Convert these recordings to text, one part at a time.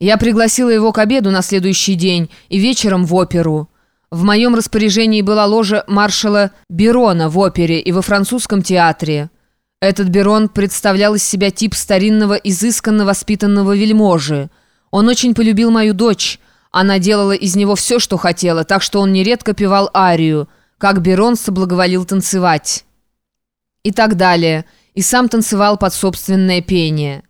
Я пригласила его к обеду на следующий день и вечером в оперу. В моем распоряжении была ложа маршала Берона в опере и во французском театре. Этот Берон представлял из себя тип старинного, изысканно воспитанного вельможи. Он очень полюбил мою дочь. Она делала из него все, что хотела, так что он нередко певал арию, как Берон соблаговолил танцевать. И так далее. И сам танцевал под собственное пение.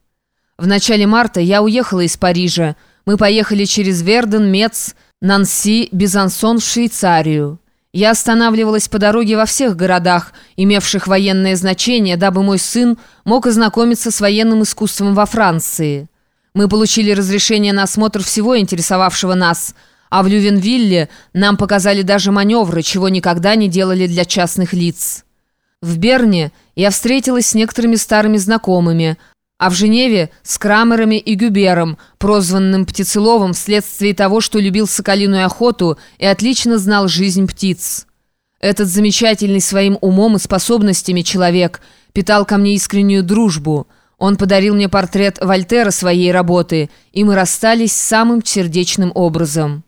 В начале марта я уехала из Парижа. Мы поехали через Верден, Мец, Нанси, Бизансон в Швейцарию. Я останавливалась по дороге во всех городах, имевших военное значение, дабы мой сын мог ознакомиться с военным искусством во Франции. Мы получили разрешение на осмотр всего интересовавшего нас, а в Лювенвилле нам показали даже маневры, чего никогда не делали для частных лиц. В Берне я встретилась с некоторыми старыми знакомыми – а в Женеве с Крамерами и Гюбером, прозванным Птицеловым вследствие того, что любил соколиную охоту и отлично знал жизнь птиц. Этот замечательный своим умом и способностями человек питал ко мне искреннюю дружбу. Он подарил мне портрет Вольтера своей работы, и мы расстались самым сердечным образом.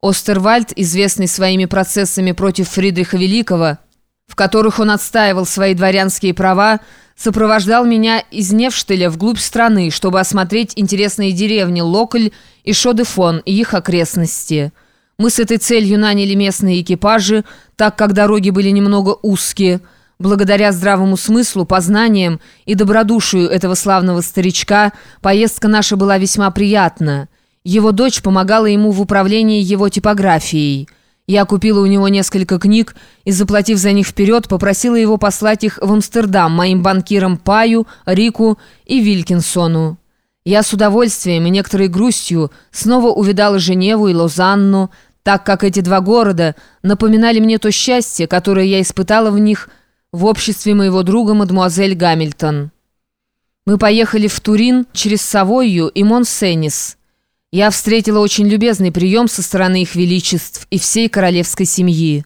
Остервальд, известный своими процессами против Фридриха Великого, в которых он отстаивал свои дворянские права, сопровождал меня из Невштеля вглубь страны, чтобы осмотреть интересные деревни Локоль и Шодефон и их окрестности. Мы с этой целью наняли местные экипажи, так как дороги были немного узкие. Благодаря здравому смыслу, познаниям и добродушию этого славного старичка поездка наша была весьма приятна. Его дочь помогала ему в управлении его типографией – я купила у него несколько книг и, заплатив за них вперед, попросила его послать их в Амстердам моим банкирам Паю, Рику и Вилькинсону. Я с удовольствием и некоторой грустью снова увидала Женеву и Лозанну, так как эти два города напоминали мне то счастье, которое я испытала в них в обществе моего друга мадемуазель Гамильтон. Мы поехали в Турин через Савойю и Монсенис. Я встретила очень любезный прием со стороны их величеств и всей королевской семьи.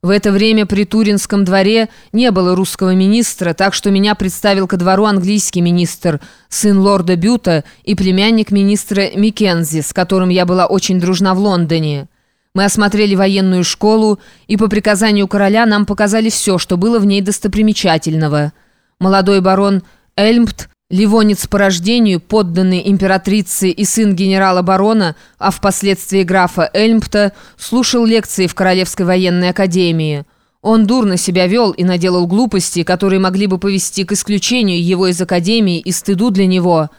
В это время при Туринском дворе не было русского министра, так что меня представил ко двору английский министр, сын лорда Бюта и племянник министра Миккензи, с которым я была очень дружна в Лондоне. Мы осмотрели военную школу, и по приказанию короля нам показали все, что было в ней достопримечательного. Молодой барон Эльмпт Ливонец по рождению, подданный императрице и сын генерала-барона, а впоследствии графа Эльмпта, слушал лекции в Королевской военной академии. Он дурно себя вел и наделал глупости, которые могли бы повести к исключению его из академии и стыду для него.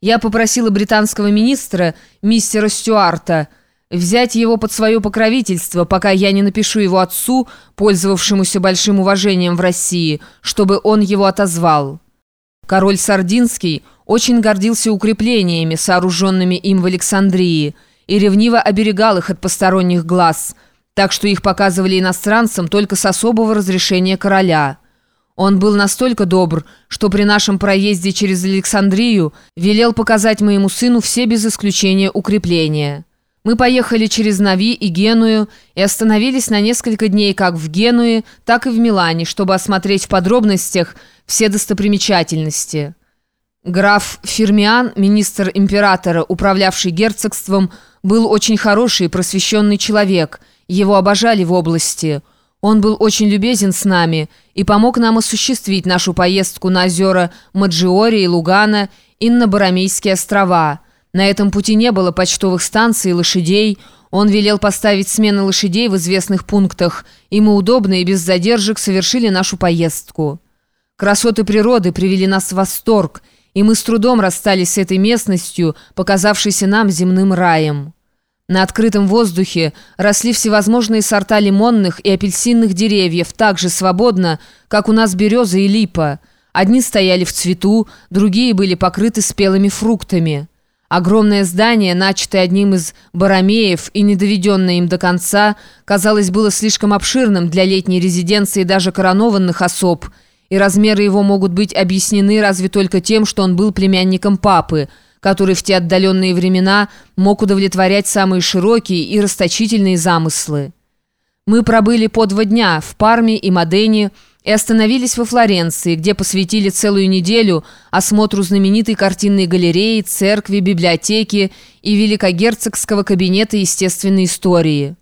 Я попросила британского министра, мистера Стюарта, взять его под свое покровительство, пока я не напишу его отцу, пользовавшемуся большим уважением в России, чтобы он его отозвал». Король Сардинский очень гордился укреплениями, сооруженными им в Александрии, и ревниво оберегал их от посторонних глаз, так что их показывали иностранцам только с особого разрешения короля. Он был настолько добр, что при нашем проезде через Александрию велел показать моему сыну все без исключения укрепления. Мы поехали через Нави и Геную и остановились на несколько дней как в Генуе, так и в Милане, чтобы осмотреть в подробностях все достопримечательности. Граф Фермиан, министр императора, управлявший герцогством, был очень хороший и просвещенный человек. Его обожали в области. Он был очень любезен с нами и помог нам осуществить нашу поездку на озера Маджиори и Лугана и на Барамейские острова. На этом пути не было почтовых станций и лошадей. Он велел поставить смены лошадей в известных пунктах, и мы удобно и без задержек совершили нашу поездку. Красоты природы привели нас в восторг, и мы с трудом расстались с этой местностью, показавшейся нам земным раем. На открытом воздухе росли всевозможные сорта лимонных и апельсинных деревьев так же свободно, как у нас береза и липа. Одни стояли в цвету, другие были покрыты спелыми фруктами. Огромное здание, начатое одним из баромеев и не доведенное им до конца, казалось, было слишком обширным для летней резиденции даже коронованных особ – и размеры его могут быть объяснены разве только тем, что он был племянником папы, который в те отдаленные времена мог удовлетворять самые широкие и расточительные замыслы. Мы пробыли по два дня в Парме и Модене, и остановились во Флоренции, где посвятили целую неделю осмотру знаменитой картинной галереи, церкви, библиотеки и великогерцогского кабинета естественной истории.